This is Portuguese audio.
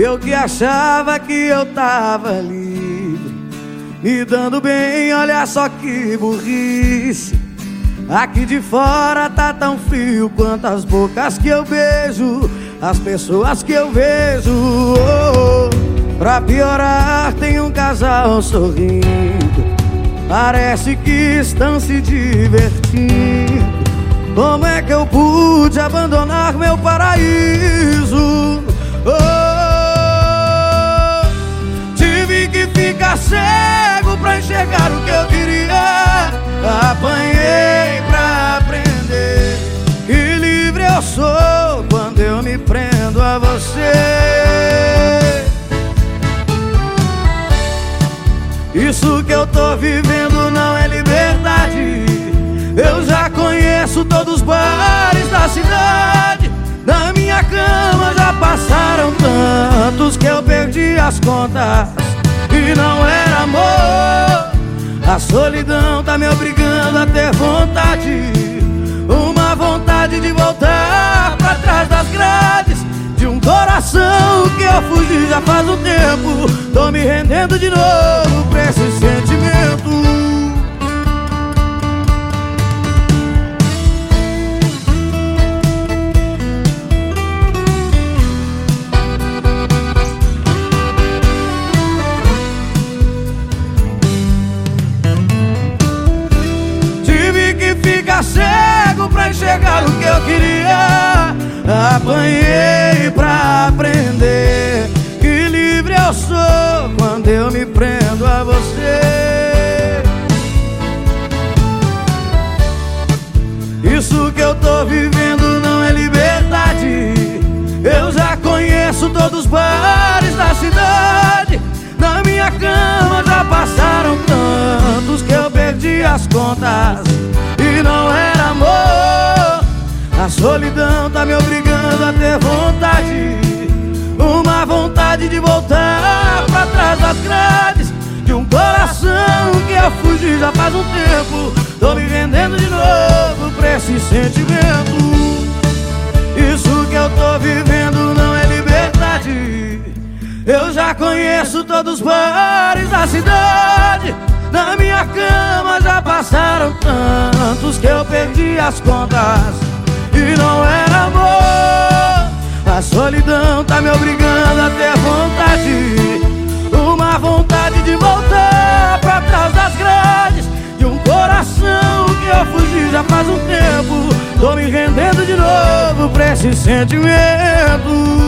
Eu que achava que eu tava livre, me dando bem, olha só que burrice. Aqui de fora tá tão frio quanto as bocas que eu beijo, as pessoas que eu vejo. Oh, oh. Pra piorar, tem um casal sorrindo. Parece que estão se divertindo. Como é que eu pude abandonar meu paraíso? Cego pra enxergar o que eu queria. Apanhei pra aprender. E livre eu sou quando eu me prendo a você. Isso que eu tô vivendo não é liberdade. Eu já conheço todos os bares da cidade. Na minha cama já passaram tantos que eu perdi as contas não era amor. A solidão tá me obrigando a ter vontade, uma vontade de voltar pra trás das grades de um coração que eu fugi já faz um tempo. Tô me rendendo de novo cego pra enxergar o que eu queria. Apanhei pra aprender Que livre eu sou quando eu me prendo a você. Isso que eu tô vivendo não é liberdade. Eu já conheço todos os bares da cidade. Na minha cama já passaram tantos que eu perdi as contas solidão tá me obrigando a ter vontade. Uma vontade de voltar pra trás das grades De um coração que eu fugi já faz um tempo. Tô me rendendo de novo pra esse sentimento. Isso que eu tô vivendo não é liberdade. Eu já conheço todos os bares da cidade. Na minha cama já passaram tantos que eu perdi as contas não era amor. A solidão tá me obrigando a ter vontade. Uma vontade de voltar pra trás das grades. De um coração que eu fugi já faz um tempo. Tô me rendendo de novo pra esse sentimento